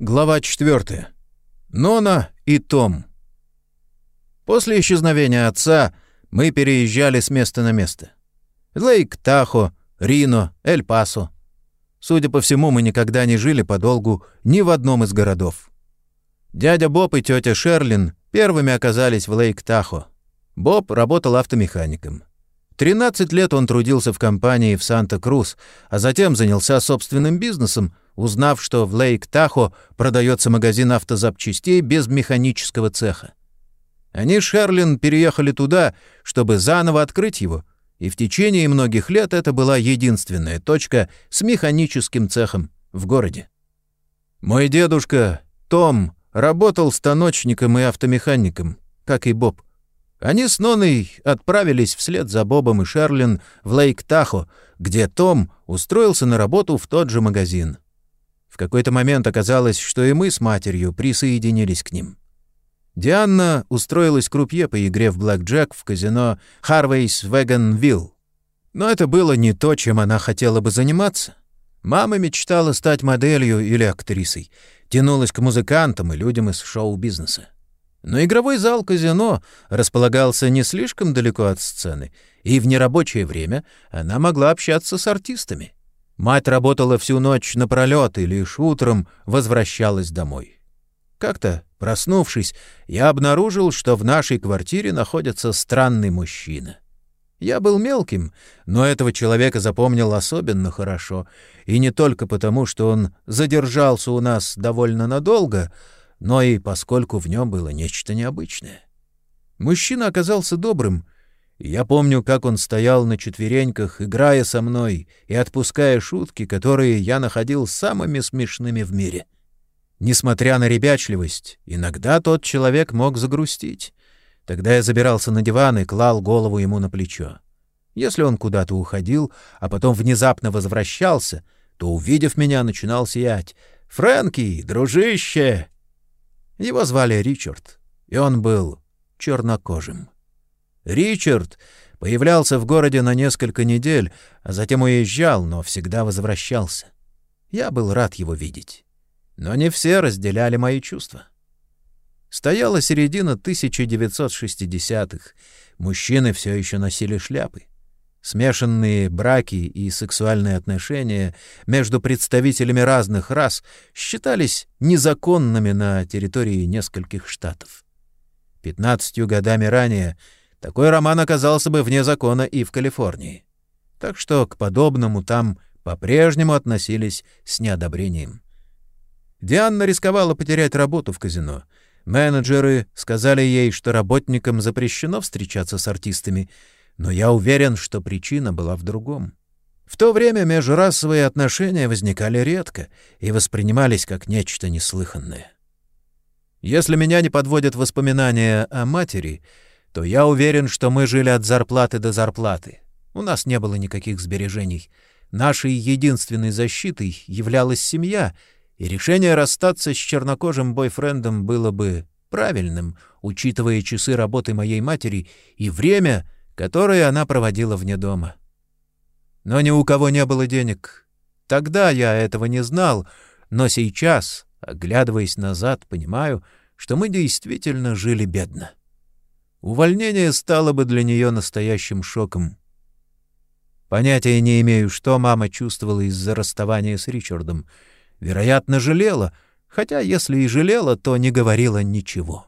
Глава 4. Нона и Том. После исчезновения отца мы переезжали с места на место. Лейк, Тахо, Рино, Эль-Пасо. Судя по всему, мы никогда не жили подолгу ни в одном из городов. Дядя Боб и тетя Шерлин первыми оказались в Лейк-Тахо. Боб работал автомехаником. 13 лет он трудился в компании в Санта-Крус, а затем занялся собственным бизнесом — узнав, что в Лейк-Тахо продается магазин автозапчастей без механического цеха. Они с Шерлин переехали туда, чтобы заново открыть его, и в течение многих лет это была единственная точка с механическим цехом в городе. Мой дедушка, Том, работал станочником и автомехаником, как и Боб. Они с Ноной отправились вслед за Бобом и Шерлин в Лейк-Тахо, где Том устроился на работу в тот же магазин. В какой-то момент оказалось, что и мы с матерью присоединились к ним. Дианна устроилась крупье по игре в блэкджек в казино Харвейс Вэгонвилл. Но это было не то, чем она хотела бы заниматься. Мама мечтала стать моделью или актрисой, тянулась к музыкантам и людям из шоу-бизнеса. Но игровой зал казино располагался не слишком далеко от сцены, и в нерабочее время она могла общаться с артистами. Мать работала всю ночь напролет и лишь утром возвращалась домой. Как-то, проснувшись, я обнаружил, что в нашей квартире находится странный мужчина. Я был мелким, но этого человека запомнил особенно хорошо, и не только потому, что он задержался у нас довольно надолго, но и поскольку в нем было нечто необычное. Мужчина оказался добрым — я помню, как он стоял на четвереньках, играя со мной и отпуская шутки, которые я находил самыми смешными в мире. Несмотря на ребячливость, иногда тот человек мог загрустить. Тогда я забирался на диван и клал голову ему на плечо. Если он куда-то уходил, а потом внезапно возвращался, то, увидев меня, начинал сиять. «Фрэнки, дружище!» Его звали Ричард, и он был чернокожим. Ричард появлялся в городе на несколько недель, а затем уезжал, но всегда возвращался. Я был рад его видеть. Но не все разделяли мои чувства. Стояла середина 1960-х. Мужчины все еще носили шляпы. Смешанные браки и сексуальные отношения между представителями разных рас считались незаконными на территории нескольких штатов. Пятнадцатью годами ранее такой роман оказался бы вне закона и в Калифорнии. Так что к подобному там по-прежнему относились с неодобрением. Дианна рисковала потерять работу в казино. Менеджеры сказали ей, что работникам запрещено встречаться с артистами, но я уверен, что причина была в другом. В то время межрасовые отношения возникали редко и воспринимались как нечто неслыханное. Если меня не подводят воспоминания о матери — то я уверен, что мы жили от зарплаты до зарплаты. У нас не было никаких сбережений. Нашей единственной защитой являлась семья, и решение расстаться с чернокожим бойфрендом было бы правильным, учитывая часы работы моей матери и время, которое она проводила вне дома. Но ни у кого не было денег. Тогда я этого не знал, но сейчас, оглядываясь назад, понимаю, что мы действительно жили бедно. Увольнение стало бы для нее настоящим шоком. Понятия не имею, что мама чувствовала из-за расставания с Ричардом. Вероятно, жалела, хотя если и жалела, то не говорила ничего.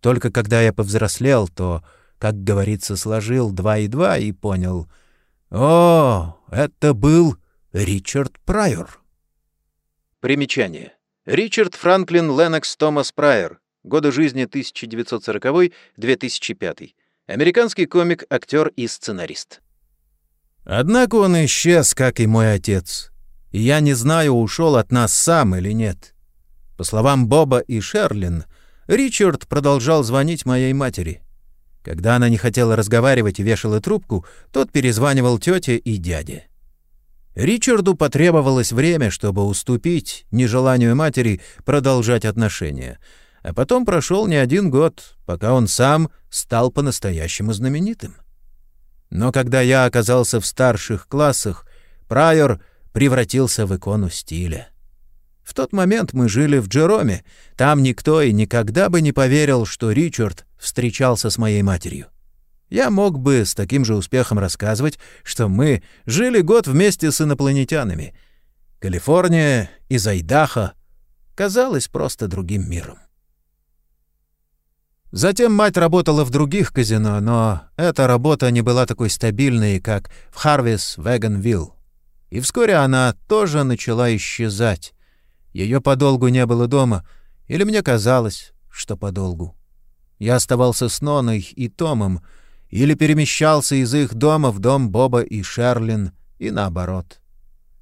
Только когда я повзрослел, то, как говорится, сложил два и два и понял. О, это был Ричард Прайор. Примечание. Ричард Франклин Леннокс Томас Прайор, Годы жизни 1940-2005. Американский комик, актер и сценарист. Однако он исчез, как и мой отец. И я не знаю, ушел от нас сам или нет. По словам Боба и Шерлин, Ричард продолжал звонить моей матери. Когда она не хотела разговаривать и вешала трубку, тот перезванивал тете и дяде. Ричарду потребовалось время, чтобы уступить нежеланию матери продолжать отношения — а потом прошел не один год, пока он сам стал по-настоящему знаменитым. Но когда я оказался в старших классах, Прайор превратился в икону стиля. В тот момент мы жили в Джероме. Там никто и никогда бы не поверил, что Ричард встречался с моей матерью. Я мог бы с таким же успехом рассказывать, что мы жили год вместе с инопланетянами. Калифорния из Айдаха казалась просто другим миром. Затем мать работала в других казино, но эта работа не была такой стабильной, как в Харвис Веганвилл. И вскоре она тоже начала исчезать. Ее подолгу не было дома, или мне казалось, что подолгу. Я оставался с Ноной и Томом, или перемещался из их дома в дом Боба и Шерлин, и наоборот.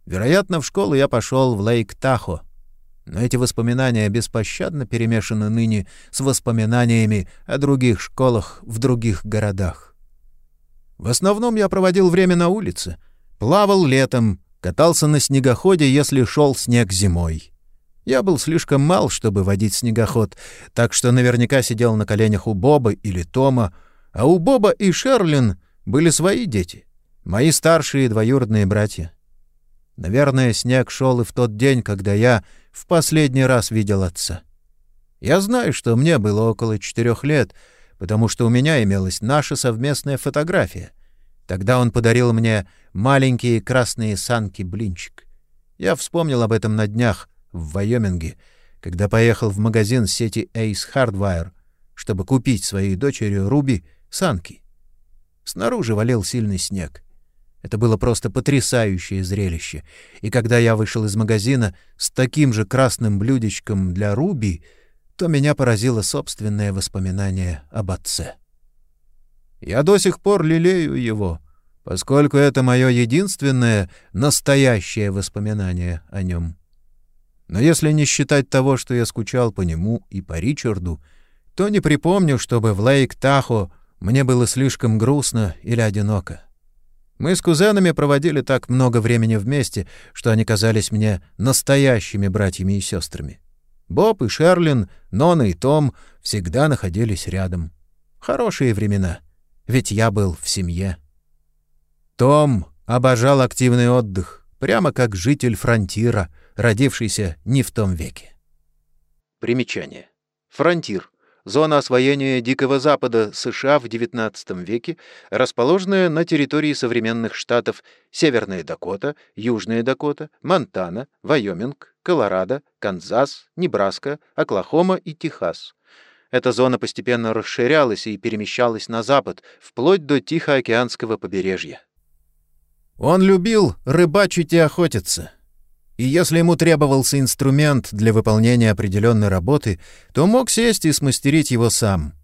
Вероятно, в школу я пошел в Лейк-Тахо, но эти воспоминания беспощадно перемешаны ныне с воспоминаниями о других школах в других городах. В основном я проводил время на улице, плавал летом, катался на снегоходе, если шел снег зимой. Я был слишком мал, чтобы водить снегоход, так что наверняка сидел на коленях у Боба или Тома, а у Боба и Шерлин были свои дети, мои старшие двоюродные братья. Наверное, снег шел и в тот день, когда я в последний раз видел отца. Я знаю, что мне было около четырех лет, потому что у меня имелась наша совместная фотография. Тогда он подарил мне маленькие красные санки-блинчик. Я вспомнил об этом на днях, в Вайоминге, когда поехал в магазин сети Ace Hardware, чтобы купить своей дочери Руби санки. Снаружи валил сильный снег. Это было просто потрясающее зрелище. И когда я вышел из магазина с таким же красным блюдечком для Руби, то меня поразило собственное воспоминание об отце. Я до сих пор лелею его, поскольку это мое единственное настоящее воспоминание о нем. Но если не считать того, что я скучал по нему и по Ричарду, то не припомню, чтобы в Лейк-Тахо мне было слишком грустно или одиноко. Мы с кузенами проводили так много времени вместе, что они казались мне настоящими братьями и сестрами. Боб и Шерлин, Нона и Том всегда находились рядом. Хорошие времена, ведь я был в семье. Том обожал активный отдых, прямо как житель фронтира — родившийся не в том веке. Примечание. Фронтир — зона освоения Дикого Запада США в XIX веке, расположенная на территории современных штатов Северная Дакота, Южная Дакота, Монтана, Вайоминг, Колорадо, Канзас, Небраска, Оклахома и Техас. Эта зона постепенно расширялась и перемещалась на запад, вплоть до Тихоокеанского побережья. Он любил рыбачить и охотиться — и если ему требовался инструмент для выполнения определенной работы, то мог сесть и смастерить его сам.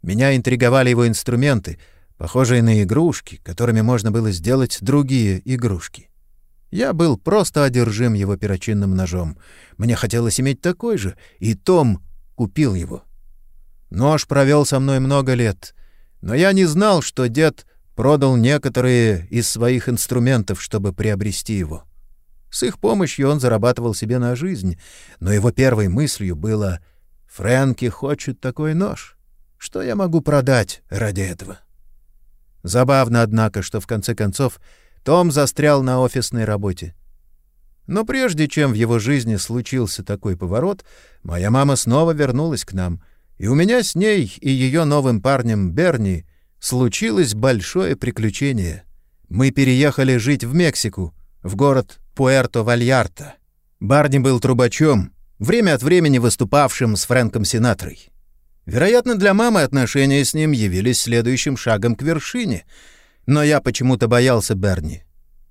Меня интриговали его инструменты, похожие на игрушки, которыми можно было сделать другие игрушки. Я был просто одержим его перочинным ножом. Мне хотелось иметь такой же, и Том купил его. Нож провел со мной много лет, но я не знал, что дед продал некоторые из своих инструментов, чтобы приобрести его. С их помощью он зарабатывал себе на жизнь, но его первой мыслью было «Фрэнки хочет такой нож. Что я могу продать ради этого?» Забавно, однако, что в конце концов Том застрял на офисной работе. Но прежде чем в его жизни случился такой поворот, моя мама снова вернулась к нам, и у меня с ней и ее новым парнем Берни случилось большое приключение. Мы переехали жить в Мексику, в город Пуэрто-Вальярта. Барни был трубачом, время от времени выступавшим с Фрэнком Синатрой. Вероятно, для мамы отношения с ним явились следующим шагом к вершине, но я почему-то боялся Берни.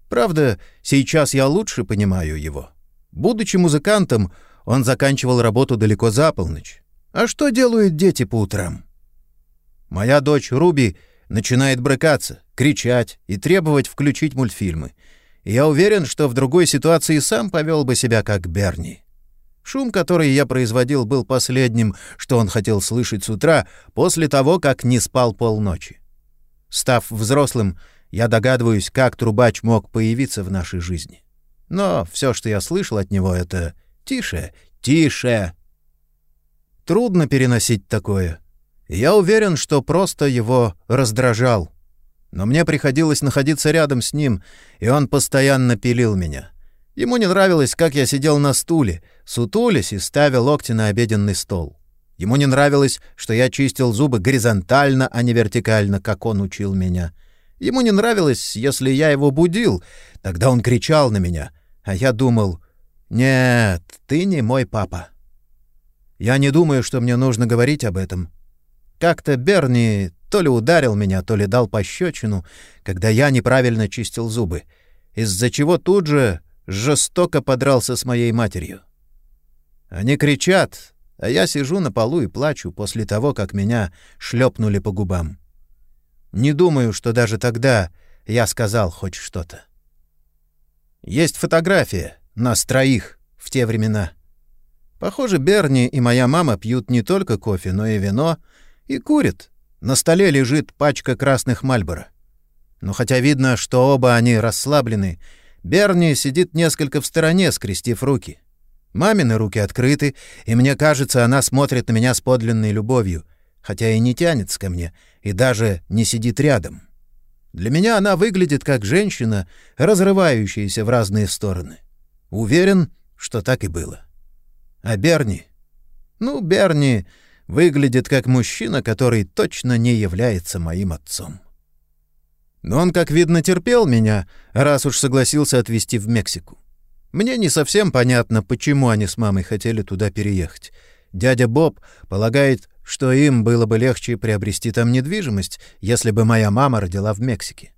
Правда, сейчас я лучше понимаю его. Будучи музыкантом, он заканчивал работу далеко за полночь. А что делают дети по утрам? Моя дочь Руби начинает брыкаться, кричать и требовать включить мультфильмы — я уверен, что в другой ситуации сам повел бы себя как Берни. Шум, который я производил, был последним, что он хотел слышать с утра после того, как не спал полночи. Став взрослым, я догадываюсь, как трубач мог появиться в нашей жизни. Но все, что я слышал от него, это «тише, тише». Трудно переносить такое. Я уверен, что просто его раздражал но мне приходилось находиться рядом с ним, и он постоянно пилил меня. Ему не нравилось, как я сидел на стуле, сутулясь и ставя локти на обеденный стол. Ему не нравилось, что я чистил зубы горизонтально, а не вертикально, как он учил меня. Ему не нравилось, если я его будил, тогда он кричал на меня, а я думал, «Нет, ты не мой папа». Я не думаю, что мне нужно говорить об этом. Как-то Берни то ли ударил меня, то ли дал пощечину, когда я неправильно чистил зубы, из-за чего тут же жестоко подрался с моей матерью. Они кричат, а я сижу на полу и плачу после того, как меня шлепнули по губам. Не думаю, что даже тогда я сказал хоть что-то. Есть фотография нас троих в те времена. Похоже, Берни и моя мама пьют не только кофе, но и вино, и курят. На столе лежит пачка красных Мальборо. Но хотя видно, что оба они расслаблены, Берни сидит несколько в стороне, скрестив руки. Мамины руки открыты, и мне кажется, она смотрит на меня с подлинной любовью, хотя и не тянется ко мне, и даже не сидит рядом. Для меня она выглядит как женщина, разрывающаяся в разные стороны. Уверен, что так и было. А Берни? Ну, Берни выглядит как мужчина, который точно не является моим отцом. Но он, как видно, терпел меня, раз уж согласился отвезти в Мексику. Мне не совсем понятно, почему они с мамой хотели туда переехать. Дядя Боб полагает, что им было бы легче приобрести там недвижимость, если бы моя мама родила в Мексике.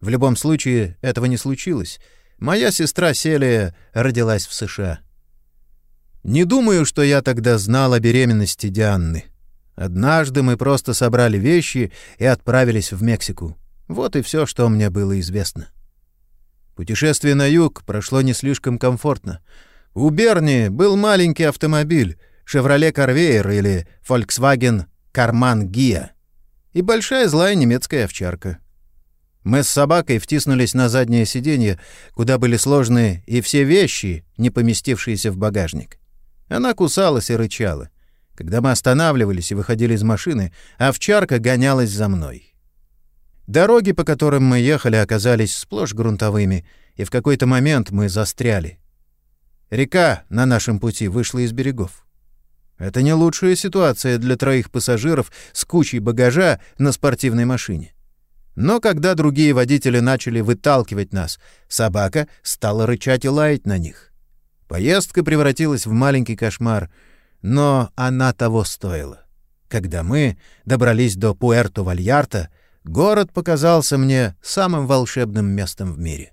В любом случае, этого не случилось. Моя сестра Селия родилась в США. Не думаю, что я тогда знал о беременности Дианны. Однажды мы просто собрали вещи и отправились в Мексику. Вот и все, что мне было известно. Путешествие на юг прошло не слишком комфортно. У Берни был маленький автомобиль «Шевроле Корвейер» или «Фольксваген Карман Гия» и большая злая немецкая овчарка. Мы с собакой втиснулись на заднее сиденье, куда были сложны и все вещи, не поместившиеся в багажник. Она кусалась и рычала. Когда мы останавливались и выходили из машины, овчарка гонялась за мной. Дороги, по которым мы ехали, оказались сплошь грунтовыми, и в какой-то момент мы застряли. Река на нашем пути вышла из берегов. Это не лучшая ситуация для троих пассажиров с кучей багажа на спортивной машине. Но когда другие водители начали выталкивать нас, собака стала рычать и лаять на них. Поездка превратилась в маленький кошмар, но она того стоила. Когда мы добрались до Пуэрто-Вальярта, Город показался мне самым волшебным местом в мире.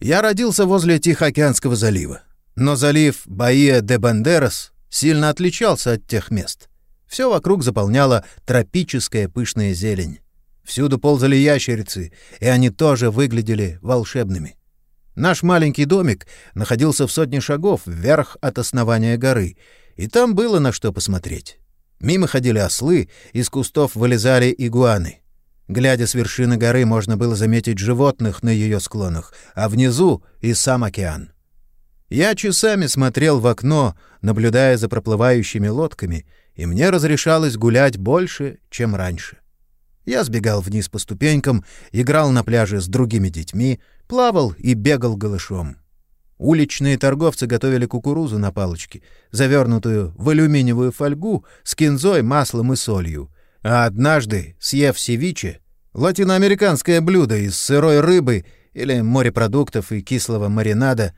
Я родился возле Тихоокеанского залива, но залив Баия де Бандерас сильно отличался от тех мест. Все вокруг заполняла тропическая пышная зелень. Всюду ползали ящерицы, и они тоже выглядели волшебными. Наш маленький домик находился в сотне шагов вверх от основания горы, и там было на что посмотреть. Мимо ходили ослы, из кустов вылезали игуаны. Глядя с вершины горы, можно было заметить животных на ее склонах, а внизу — и сам океан. Я часами смотрел в окно, наблюдая за проплывающими лодками, и мне разрешалось гулять больше, чем раньше. Я сбегал вниз по ступенькам, играл на пляже с другими детьми, плавал и бегал голышом. Уличные торговцы готовили кукурузу на палочке, завернутую в алюминиевую фольгу с кинзой, маслом и солью, а однажды, съев севиче, латиноамериканское блюдо из сырой рыбы или морепродуктов и кислого маринада,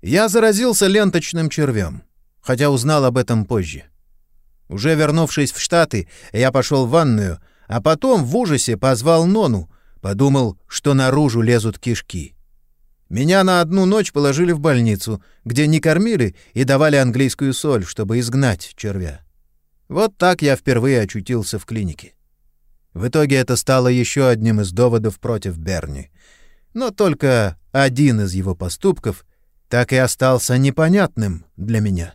я заразился ленточным червем, хотя узнал об этом позже. Уже вернувшись в Штаты, я пошел в ванную, а потом в ужасе позвал Нону, подумал, что наружу лезут кишки. Меня на одну ночь положили в больницу, где не кормили и давали английскую соль, чтобы изгнать червя. Вот так я впервые очутился в клинике. В итоге это стало еще одним из доводов против Берни. Но только один из его поступков так и остался непонятным для меня.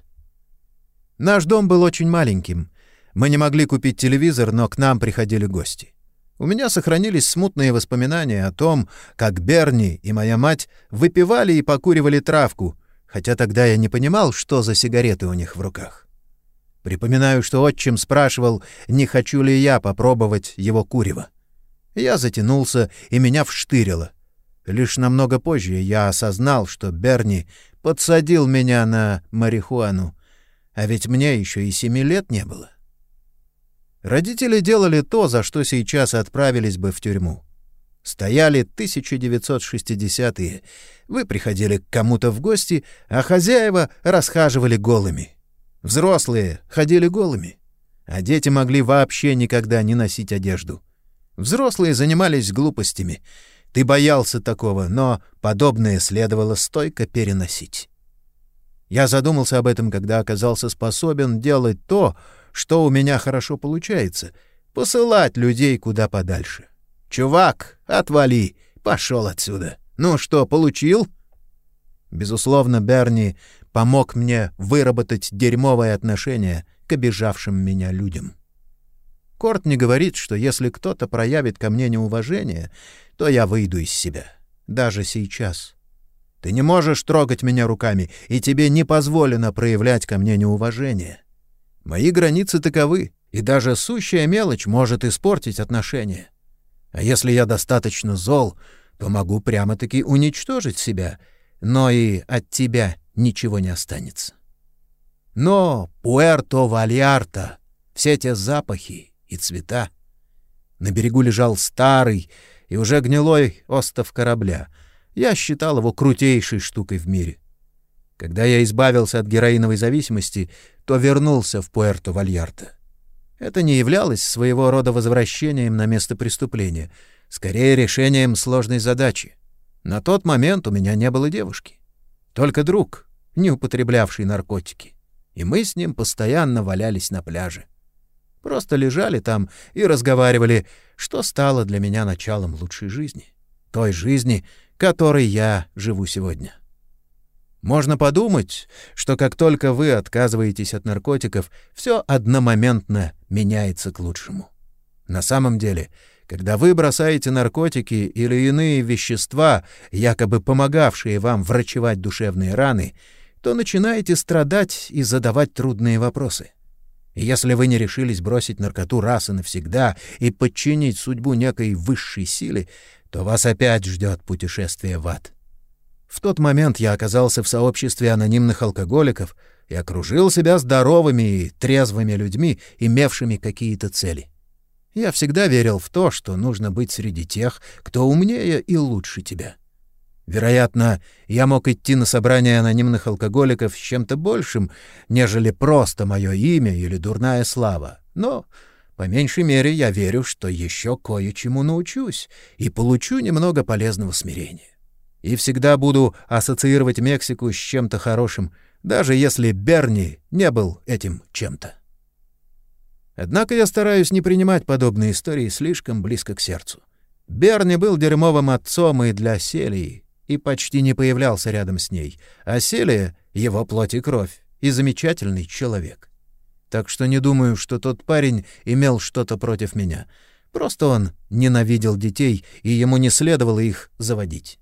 Наш дом был очень маленьким. Мы не могли купить телевизор, но к нам приходили гости. У меня сохранились смутные воспоминания о том, как Берни и моя мать выпивали и покуривали травку, хотя тогда я не понимал, что за сигареты у них в руках. Припоминаю, что отчим спрашивал, не хочу ли я попробовать его курево. Я затянулся, и меня вштырило. лишь намного позже я осознал, что Берни подсадил меня на марихуану, а ведь мне еще и семи лет не было. Родители делали то, за что сейчас отправились бы в тюрьму. Стояли 1960-е. Вы приходили к кому-то в гости, а хозяева расхаживали голыми. Взрослые ходили голыми, а дети могли вообще никогда не носить одежду. Взрослые занимались глупостями. Ты боялся такого, но подобное следовало стойко переносить. Я задумался об этом, когда оказался способен делать то, что у меня хорошо получается — посылать людей куда подальше. «Чувак, отвали! Пошел отсюда! Ну что, получил?» Безусловно, Берни помог мне выработать дерьмовое отношение к обижавшим меня людям. Корт не говорит, что если кто-то проявит ко мне неуважение, то я выйду из себя. Даже сейчас. Ты не можешь трогать меня руками, и тебе не позволено проявлять ко мне неуважение. Мои границы таковы, и даже сущая мелочь может испортить отношения. А если я достаточно зол, то могу прямо-таки уничтожить себя, но и от тебя ничего не останется. Но Пуэрто-Вальярта, все те запахи и цвета. На берегу лежал старый и уже гнилой остов корабля. Я считал его крутейшей штукой в мире. Когда я избавился от героиновой зависимости, то вернулся в Пуэрто-Вальярта. Это не являлось своего рода возвращением на место преступления, скорее решением сложной задачи. На тот момент у меня не было девушки. Только друг, не употреблявший наркотики. И мы с ним постоянно валялись на пляже. Просто лежали там и разговаривали, что стало для меня началом лучшей жизни. Той жизни, которой я живу сегодня. Можно подумать, что как только вы отказываетесь от наркотиков, все одномоментно меняется к лучшему. На самом деле, когда вы бросаете наркотики или иные вещества, якобы помогавшие вам врачевать душевные раны, то начинаете страдать и задавать трудные вопросы. Если вы не решились бросить наркоту раз и навсегда и подчинить судьбу некой высшей силе, то вас опять ждет путешествие в ад. В тот момент я оказался в сообществе анонимных алкоголиков и окружил себя здоровыми и трезвыми людьми, имевшими какие-то цели. Я всегда верил в то, что нужно быть среди тех, кто умнее и лучше тебя. Вероятно, я мог идти на собрание анонимных алкоголиков с чем-то большим, нежели просто мое имя или дурная слава. Но, по меньшей мере, я верю, что еще кое-чему научусь и получу немного полезного смирения и всегда буду ассоциировать Мексику с чем-то хорошим, даже если Берни не был этим чем-то. Однако я стараюсь не принимать подобные истории слишком близко к сердцу. Берни был дерьмовым отцом и для Селии, и почти не появлялся рядом с ней, а Селия — его плоть и кровь, и замечательный человек. Так что не думаю, что тот парень имел что-то против меня. Просто он ненавидел детей, и ему не следовало их заводить.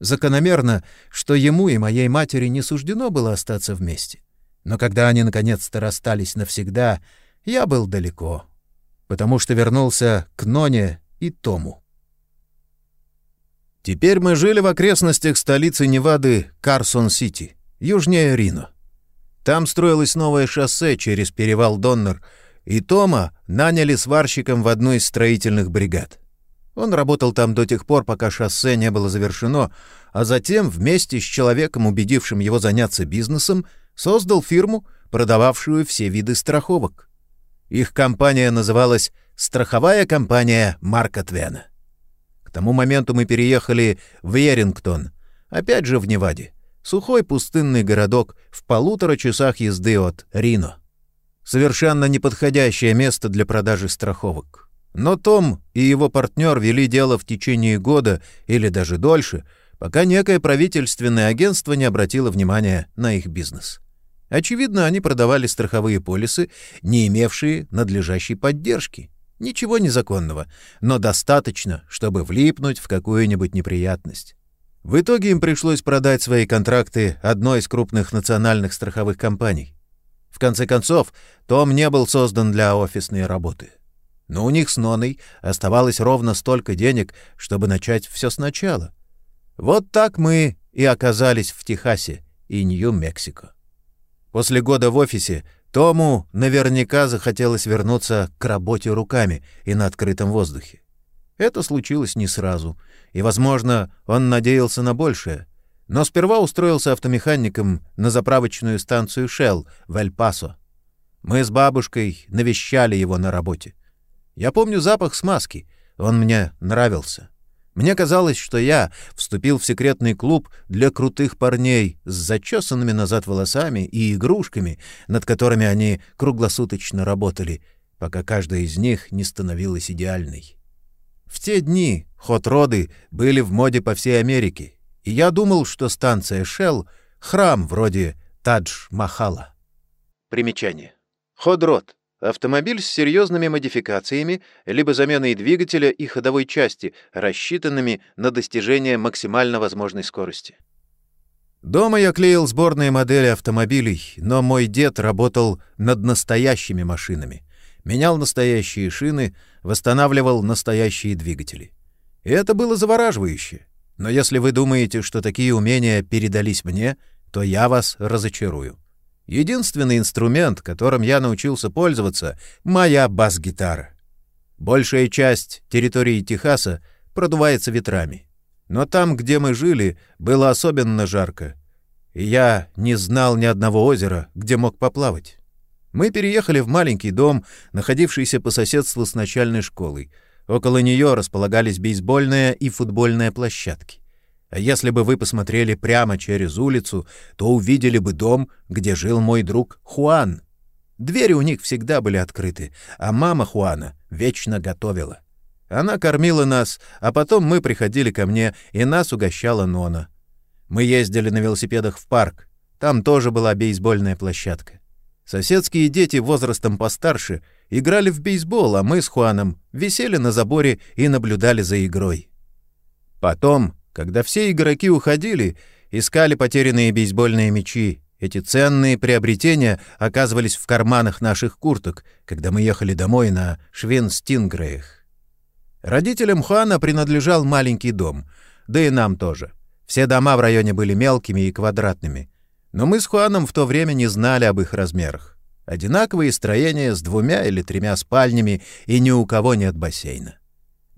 Закономерно, что ему и моей матери не суждено было остаться вместе. Но когда они наконец-то расстались навсегда, я был далеко, потому что вернулся к Ноне и Тому. Теперь мы жили в окрестностях столицы Невады Карсон-Сити, южнее Рино. Там строилось новое шоссе через перевал Доннер, и Тома наняли сварщиком в одну из строительных бригад. Он работал там до тех пор, пока шоссе не было завершено, а затем, вместе с человеком, убедившим его заняться бизнесом, создал фирму, продававшую все виды страховок. Их компания называлась «Страховая компания Марка Твена». К тому моменту мы переехали в Ерингтон, опять же в Неваде, сухой пустынный городок в полутора часах езды от Рино. Совершенно неподходящее место для продажи страховок. Но Том и его партнер вели дело в течение года или даже дольше, пока некое правительственное агентство не обратило внимания на их бизнес. Очевидно, они продавали страховые полисы, не имевшие надлежащей поддержки. Ничего незаконного, но достаточно, чтобы влипнуть в какую-нибудь неприятность. В итоге им пришлось продать свои контракты одной из крупных национальных страховых компаний. В конце концов, Том не был создан для офисной работы. Но у них с Ноной оставалось ровно столько денег, чтобы начать все сначала. Вот так мы и оказались в Техасе и Нью-Мексико. После года в офисе Тому наверняка захотелось вернуться к работе руками и на открытом воздухе. Это случилось не сразу, и, возможно, он надеялся на большее, но сперва устроился автомехаником на заправочную станцию Shell в Эль-Пасо. Мы с бабушкой навещали его на работе. Я помню запах смазки, он мне нравился. Мне казалось, что я вступил в секретный клуб для крутых парней с зачесанными назад волосами и игрушками, над которыми они круглосуточно работали, пока каждая из них не становилась идеальной. В те дни хот-роды были в моде по всей Америке, и я думал, что станция Shell — храм вроде Тадж-Махала. Примечание. Хот-род Автомобиль с серьезными модификациями, либо заменой двигателя и ходовой части, рассчитанными на достижение максимально возможной скорости. Дома я клеил сборные модели автомобилей, но мой дед работал над настоящими машинами. Менял настоящие шины, восстанавливал настоящие двигатели. И это было завораживающе. Но если вы думаете, что такие умения передались мне, то я вас разочарую. Единственный инструмент, которым я научился пользоваться — моя бас-гитара. Большая часть территории Техаса продувается ветрами. Но там, где мы жили, было особенно жарко. И я не знал ни одного озера, где мог поплавать. Мы переехали в маленький дом, находившийся по соседству с начальной школой. Около нее располагались бейсбольная и футбольная площадки. А если бы вы посмотрели прямо через улицу, то увидели бы дом, где жил мой друг Хуан. Двери у них всегда были открыты, а мама Хуана вечно готовила. Она кормила нас, а потом мы приходили ко мне, и нас угощала Нона. Мы ездили на велосипедах в парк. Там тоже была бейсбольная площадка. Соседские дети возрастом постарше играли в бейсбол, а мы с Хуаном висели на заборе и наблюдали за игрой. Потом когда все игроки уходили, искали потерянные бейсбольные мячи. Эти ценные приобретения оказывались в карманах наших курток, когда мы ехали домой на Швин-Стингреях. Родителям Хуана принадлежал маленький дом, да и нам тоже. Все дома в районе были мелкими и квадратными. Но мы с Хуаном в то время не знали об их размерах. Одинаковые строения с двумя или тремя спальнями, и ни у кого нет бассейна.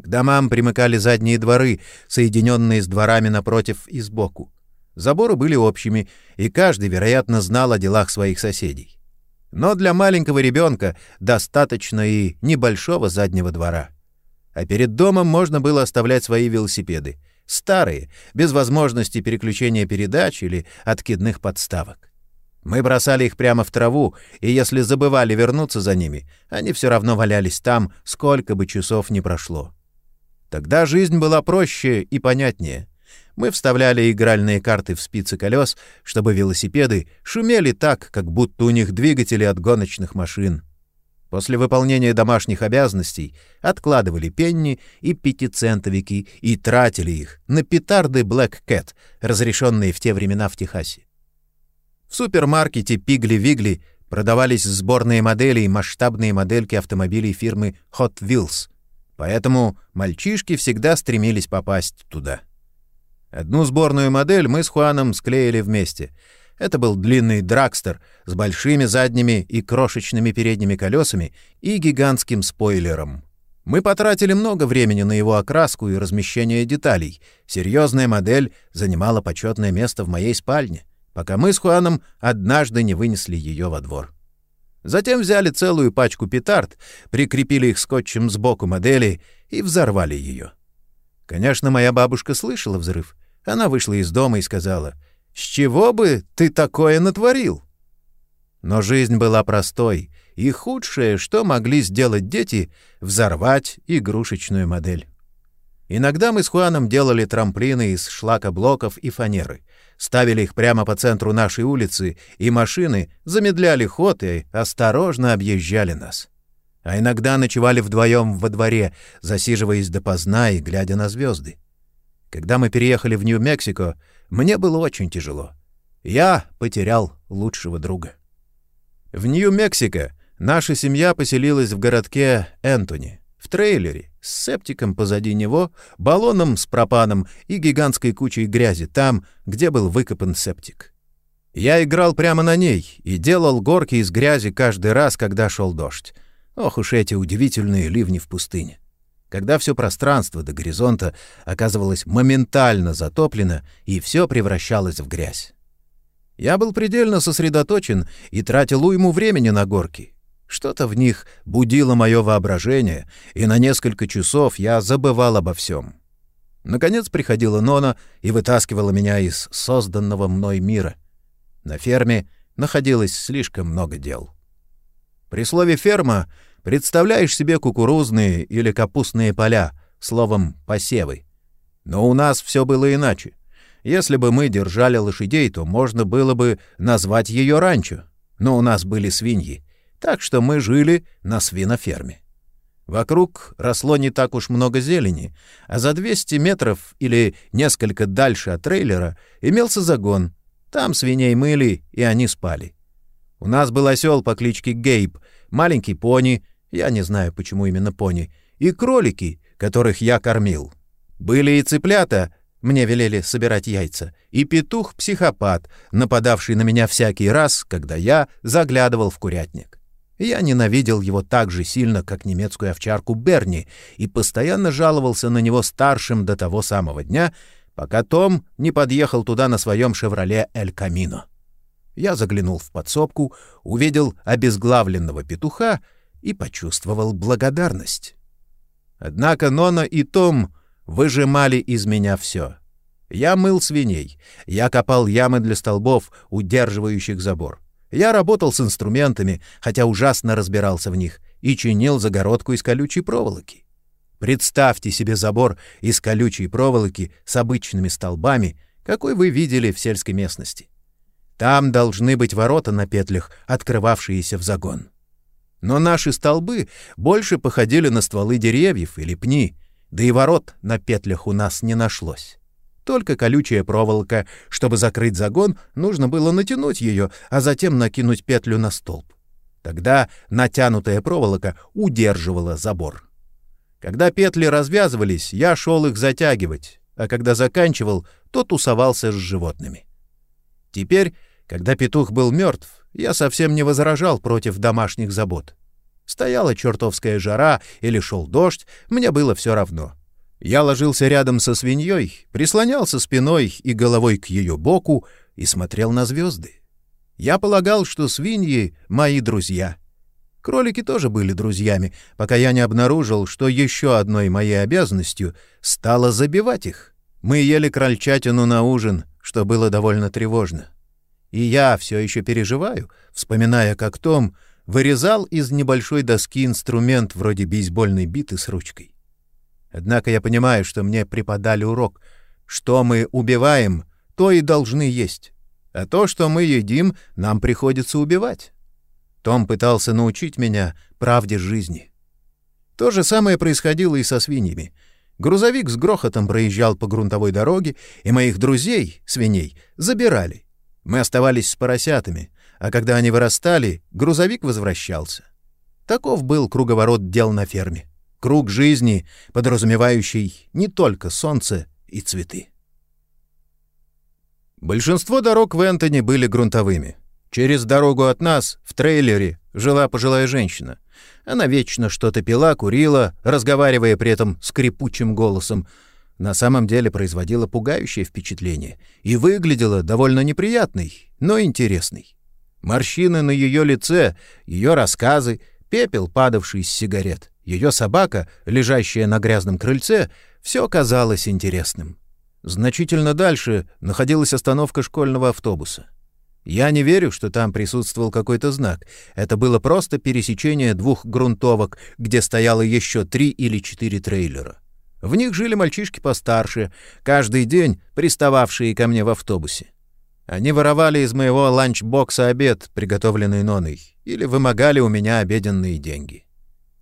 К домам примыкали задние дворы, соединенные с дворами напротив и сбоку. Заборы были общими, и каждый, вероятно, знал о делах своих соседей. Но для маленького ребенка достаточно и небольшого заднего двора. А перед домом можно было оставлять свои велосипеды, старые, без возможности переключения передач или откидных подставок. Мы бросали их прямо в траву, и если забывали вернуться за ними, они все равно валялись там, сколько бы часов ни прошло. Тогда жизнь была проще и понятнее. Мы вставляли игральные карты в спицы колес, чтобы велосипеды шумели так, как будто у них двигатели от гоночных машин. После выполнения домашних обязанностей откладывали пенни и пятицентовики и тратили их на петарды Black Cat, разрешенные в те времена в Техасе. В супермаркете Пигли-Вигли продавались сборные модели и масштабные модельки автомобилей фирмы Hot Wheels — Поэтому мальчишки всегда стремились попасть туда. Одну сборную модель мы с Хуаном склеили вместе. Это был длинный драгстер с большими задними и крошечными передними колесами и гигантским спойлером. Мы потратили много времени на его окраску и размещение деталей. Серьезная модель занимала почетное место в моей спальне, пока мы с Хуаном однажды не вынесли ее во двор. Затем взяли целую пачку петард, прикрепили их скотчем сбоку модели и взорвали ее. Конечно, моя бабушка слышала взрыв. Она вышла из дома и сказала, «С чего бы ты такое натворил?» Но жизнь была простой, и худшее, что могли сделать дети, — взорвать игрушечную модель. Иногда мы с Хуаном делали трамплины из шлакоблоков и фанеры ставили их прямо по центру нашей улицы, и машины замедляли ход и осторожно объезжали нас. А иногда ночевали вдвоем во дворе, засиживаясь допоздна и глядя на звезды. Когда мы переехали в Нью-Мексико, мне было очень тяжело. Я потерял лучшего друга. В Нью-Мексико наша семья поселилась в городке Энтони, в трейлере, с септиком позади него, баллоном с пропаном и гигантской кучей грязи там, где был выкопан септик. Я играл прямо на ней и делал горки из грязи каждый раз, когда шел дождь. Ох уж эти удивительные ливни в пустыне. Когда все пространство до горизонта оказывалось моментально затоплено, и все превращалось в грязь. Я был предельно сосредоточен и тратил уйму времени на горки. Что-то в них будило мое воображение, и на несколько часов я забывал обо всем. Наконец приходила Нона и вытаскивала меня из созданного мной мира. На ферме находилось слишком много дел. При слове «ферма» представляешь себе кукурузные или капустные поля, словом «посевы». Но у нас все было иначе. Если бы мы держали лошадей, то можно было бы назвать ее ранчо. Но у нас были свиньи, так что мы жили на свиноферме. Вокруг росло не так уж много зелени, а за 200 метров или несколько дальше от трейлера имелся загон. Там свиней мыли, и они спали. У нас был осел по кличке Гейб, маленький пони, я не знаю, почему именно пони, и кролики, которых я кормил. Были и цыплята, мне велели собирать яйца. И петух-психопат, нападавший на меня всякий раз, когда я заглядывал в курятник. Я ненавидел его так же сильно, как немецкую овчарку Берни, и постоянно жаловался на него старшим до того самого дня, пока Том не подъехал туда на своем «Шевроле Эль Камино». Я заглянул в подсобку, увидел обезглавленного петуха и почувствовал благодарность. Однако Нона и Том выжимали из меня все. Я мыл свиней, я копал ямы для столбов, удерживающих забор. Я работал с инструментами, хотя ужасно разбирался в них, и чинил загородку из колючей проволоки. Представьте себе забор из колючей проволоки с обычными столбами, какой вы видели в сельской местности. Там должны быть ворота на петлях, открывавшиеся в загон. Но наши столбы больше походили на стволы деревьев или пни, да и ворот на петлях у нас не нашлось. Только колючая проволока. Чтобы закрыть загон, нужно было натянуть ее, а затем накинуть петлю на столб. Тогда натянутая проволока удерживала забор. Когда петли развязывались, я шел их затягивать, а когда заканчивал, то тусовался с животными. Теперь, когда петух был мертв, я совсем не возражал против домашних забот. Стояла чертовская жара или шел дождь, мне было все равно. Я ложился рядом со свиньей, прислонялся спиной и головой к ее боку и смотрел на звезды. Я полагал, что свиньи — мои друзья. Кролики тоже были друзьями, пока я не обнаружил, что еще одной моей обязанностью стало забивать их. Мы ели крольчатину на ужин, что было довольно тревожно. И я все еще переживаю, вспоминая, как Том вырезал из небольшой доски инструмент вроде бейсбольной биты с ручкой. Однако я понимаю, что мне преподали урок. Что мы убиваем, то и должны есть. А то, что мы едим, нам приходится убивать. Том пытался научить меня правде жизни. То же самое происходило и со свиньями. Грузовик с грохотом проезжал по грунтовой дороге, и моих друзей, свиней, забирали. Мы оставались с поросятами, а когда они вырастали, грузовик возвращался. Таков был круговорот дел на ферме. Круг жизни, подразумевающий не только солнце и цветы. Большинство дорог в Энтони были грунтовыми. Через дорогу от нас, в трейлере, жила пожилая женщина. Она вечно что-то пила, курила, разговаривая при этом скрипучим голосом. На самом деле производила пугающее впечатление и выглядела довольно неприятной, но интересной. Морщины на ее лице, ее рассказы, пепел, падавший из сигарет, ее собака, лежащая на грязном крыльце, все казалось интересным. Значительно дальше находилась остановка школьного автобуса. Я не верю, что там присутствовал какой-то знак. Это было просто пересечение двух грунтовок, где стояло еще три или четыре трейлера. В них жили мальчишки постарше, каждый день пристававшие ко мне в автобусе. Они воровали из моего ланчбокса обед, приготовленный Ноной, или вымогали у меня обеденные деньги.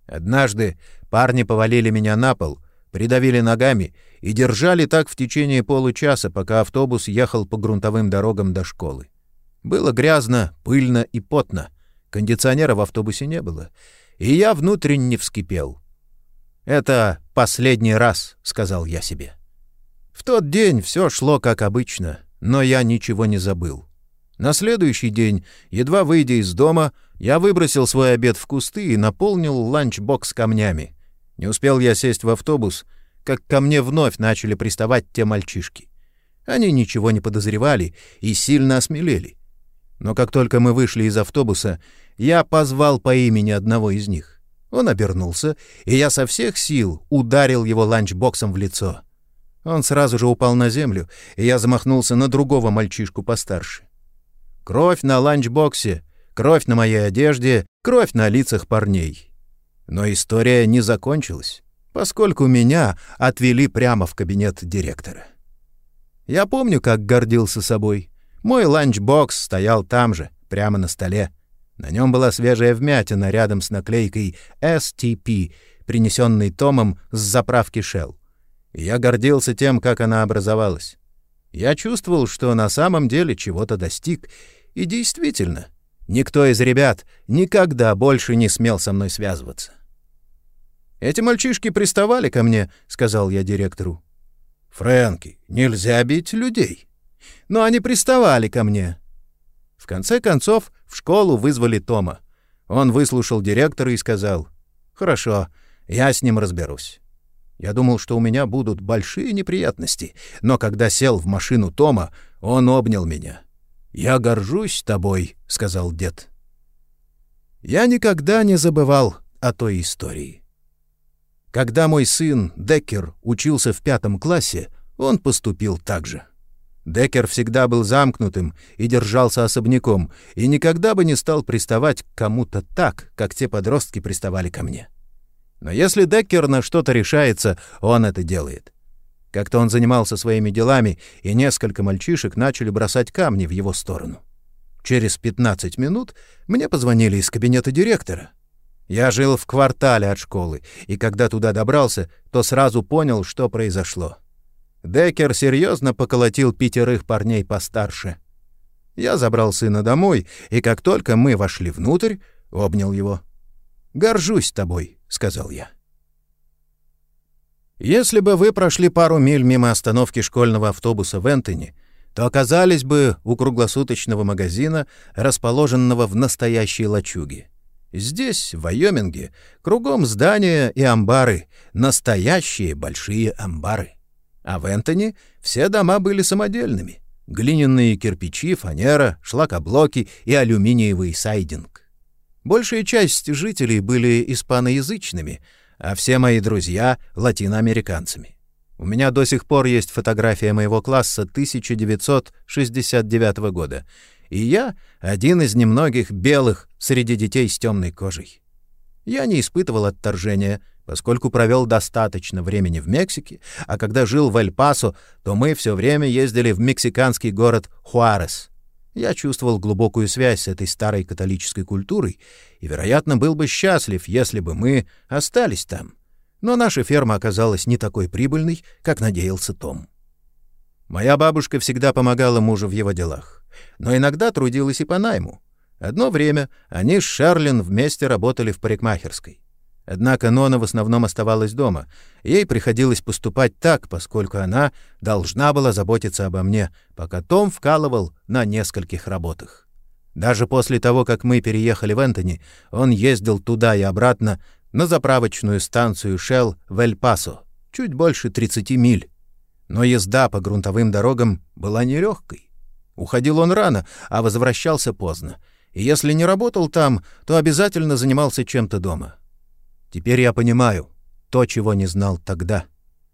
Однажды парни повалили меня на пол, придавили ногами и держали так в течение получаса, пока автобус ехал по грунтовым дорогам до школы. Было грязно, пыльно и потно. Кондиционера в автобусе не было, и я внутренне вскипел. Это последний раз, сказал я себе. В тот день все шло как обычно, но я ничего не забыл. На следующий день, едва выйдя из дома, я выбросил свой обед в кусты и наполнил ланчбокс камнями. Не успел я сесть в автобус, как ко мне вновь начали приставать те мальчишки. Они ничего не подозревали и сильно осмелели. Но как только мы вышли из автобуса, я позвал по имени одного из них. Он обернулся, и я со всех сил ударил его ланчбоксом в лицо. Он сразу же упал на землю, и я замахнулся на другого мальчишку постарше. Кровь на ланчбоксе, кровь на моей одежде, кровь на лицах парней. Но история не закончилась, поскольку меня отвели прямо в кабинет директора. Я помню, как гордился собой. Мой ланчбокс стоял там же, прямо на столе. На нем была свежая вмятина рядом с наклейкой STP, принесенной Томом с заправки Shell. Я гордился тем, как она образовалась. Я чувствовал, что на самом деле чего-то достиг, и действительно, никто из ребят никогда больше не смел со мной связываться. «Эти мальчишки приставали ко мне», — сказал я директору. «Фрэнки, нельзя бить людей». «Но они приставали ко мне». В конце концов, в школу вызвали Тома. Он выслушал директора и сказал, «Хорошо, я с ним разберусь». Я думал, что у меня будут большие неприятности, но когда сел в машину Тома, он обнял меня. «Я горжусь тобой», — сказал дед. Я никогда не забывал о той истории. Когда мой сын Деккер учился в пятом классе, он поступил так же. Деккер всегда был замкнутым и держался особняком, и никогда бы не стал приставать к кому-то так, как те подростки приставали ко мне. Но если Деккер на что-то решается, он это делает. Как-то он занимался своими делами, и несколько мальчишек начали бросать камни в его сторону. Через 15 минут мне позвонили из кабинета директора. Я жил в квартале от школы, и когда туда добрался, то сразу понял, что произошло. Деккер серьезно поколотил пятерых парней постарше. Я забрал сына домой, и как только мы вошли внутрь, обнял его. «Горжусь тобой», — сказал я. Если бы вы прошли пару миль мимо остановки школьного автобуса в Энтони, то оказались бы у круглосуточного магазина, расположенного в настоящей лачуге. Здесь, в Вайоминге, кругом здания и амбары, настоящие большие амбары. А в Энтони все дома были самодельными. Глиняные кирпичи, фанера, шлакоблоки и алюминиевый сайдинг. Большая часть жителей были испаноязычными — а все мои друзья — латиноамериканцами. У меня до сих пор есть фотография моего класса 1969 года, и я один из немногих белых среди детей с темной кожей. Я не испытывал отторжения, поскольку провел достаточно времени в Мексике, а когда жил в Эль-Пасо, то мы все время ездили в мексиканский город Хуарес — я чувствовал глубокую связь с этой старой католической культурой и, вероятно, был бы счастлив, если бы мы остались там. Но наша ферма оказалась не такой прибыльной, как надеялся Том. Моя бабушка всегда помогала мужу в его делах, но иногда трудилась и по найму. Одно время они с Шарлин вместе работали в парикмахерской. Однако Нона в основном оставалась дома. Ей приходилось поступать так, поскольку она должна была заботиться обо мне, пока Том вкалывал на нескольких работах. Даже после того, как мы переехали в Энтони, он ездил туда и обратно на заправочную станцию Shell в Эль-Пасо, чуть больше 30 миль. Но езда по грунтовым дорогам была нелегкой. Уходил он рано, а возвращался поздно. И если не работал там, то обязательно занимался чем-то дома. Теперь я понимаю то, чего не знал тогда.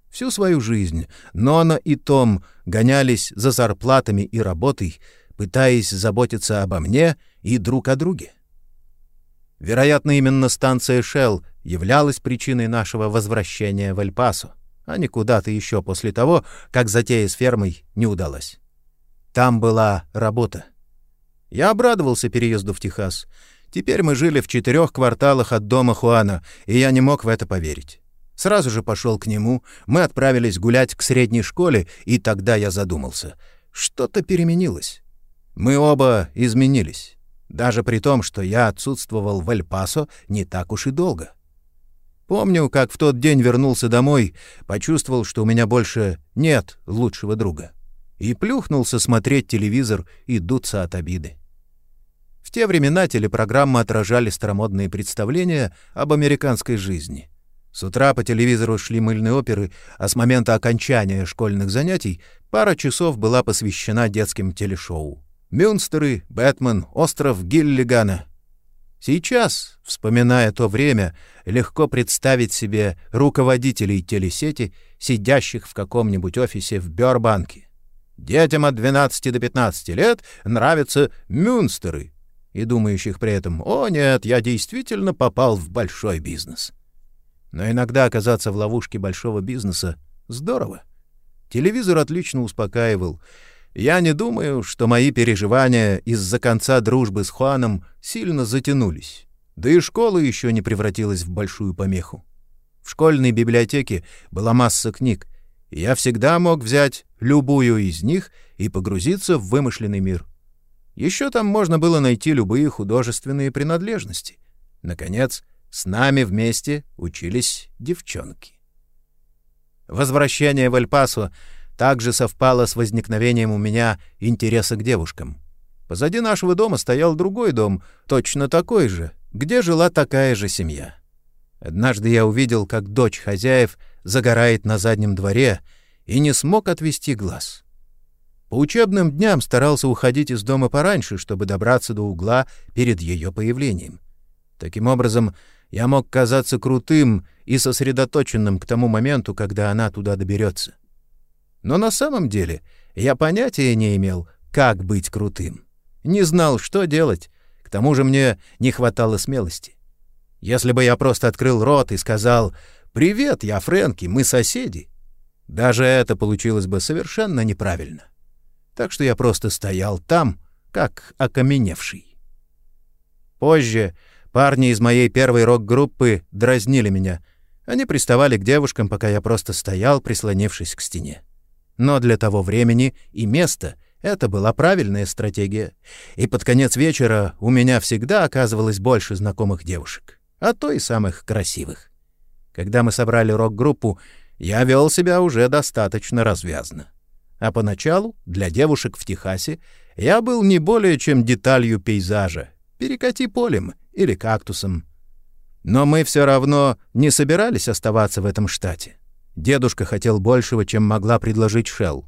Всю свою жизнь Нона и Том гонялись за зарплатами и работой, пытаясь заботиться обо мне и друг о друге. Вероятно, именно станция Shell являлась причиной нашего возвращения в Эль-Пасо, а не куда-то еще после того, как затея с фермой не удалась. Там была работа. Я обрадовался переезду в Техас — Теперь мы жили в четырех кварталах от дома Хуана, и я не мог в это поверить. Сразу же пошел к нему, мы отправились гулять к средней школе, и тогда я задумался. Что-то переменилось. Мы оба изменились. Даже при том, что я отсутствовал в Эль-Пасо не так уж и долго. Помню, как в тот день вернулся домой, почувствовал, что у меня больше нет лучшего друга. И плюхнулся смотреть телевизор и дуться от обиды. В те времена телепрограммы отражали старомодные представления об американской жизни. С утра по телевизору шли мыльные оперы, а с момента окончания школьных занятий пара часов была посвящена детским телешоу. Мюнстеры, Бэтмен, остров Гиллигана. Сейчас, вспоминая то время, легко представить себе руководителей телесети, сидящих в каком-нибудь офисе в Бёрбанке. Детям от 12 до 15 лет нравятся Мюнстеры, и думающих при этом «О, нет, я действительно попал в большой бизнес». Но иногда оказаться в ловушке большого бизнеса здорово. Телевизор отлично успокаивал. Я не думаю, что мои переживания из-за конца дружбы с Хуаном сильно затянулись. Да и школа еще не превратилась в большую помеху. В школьной библиотеке была масса книг, и я всегда мог взять любую из них и погрузиться в вымышленный мир. Еще там можно было найти любые художественные принадлежности. Наконец, с нами вместе учились девчонки. Возвращение в Эль-Пасо также совпало с возникновением у меня интереса к девушкам. Позади нашего дома стоял другой дом, точно такой же, где жила такая же семья. Однажды я увидел, как дочь хозяев загорает на заднем дворе и не смог отвести глаз. По учебным дням старался уходить из дома пораньше, чтобы добраться до угла перед ее появлением. Таким образом, я мог казаться крутым и сосредоточенным к тому моменту, когда она туда доберется. Но на самом деле я понятия не имел, как быть крутым. Не знал, что делать. К тому же мне не хватало смелости. Если бы я просто открыл рот и сказал «Привет, я Фрэнки, мы соседи», даже это получилось бы совершенно неправильно. Так что я просто стоял там, как окаменевший. Позже Парни из моей первой рок-группы дразнили меня. Они приставали к девушкам, пока я просто стоял, прислонившись к стене. Но для того времени и места это была правильная стратегия. И под конец вечера у меня всегда оказывалось больше знакомых девушек, а то и самых красивых. Когда мы собрали рок-группу, я вел себя уже достаточно развязно. А поначалу для девушек в Техасе я был не более чем деталью пейзажа. Перекати полем, или кактусом. Но мы все равно не собирались оставаться в этом штате. Дедушка хотел большего, чем могла предложить Шелл.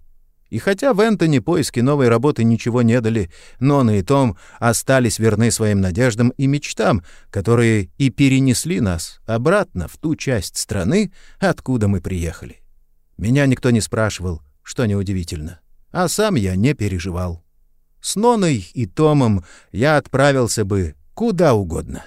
И хотя в Энтони поиски новой работы ничего не дали, Нона и Том остались верны своим надеждам и мечтам, которые и перенесли нас обратно в ту часть страны, откуда мы приехали. Меня никто не спрашивал, что неудивительно, а сам я не переживал. С Ноной и Томом я отправился бы куда угодно.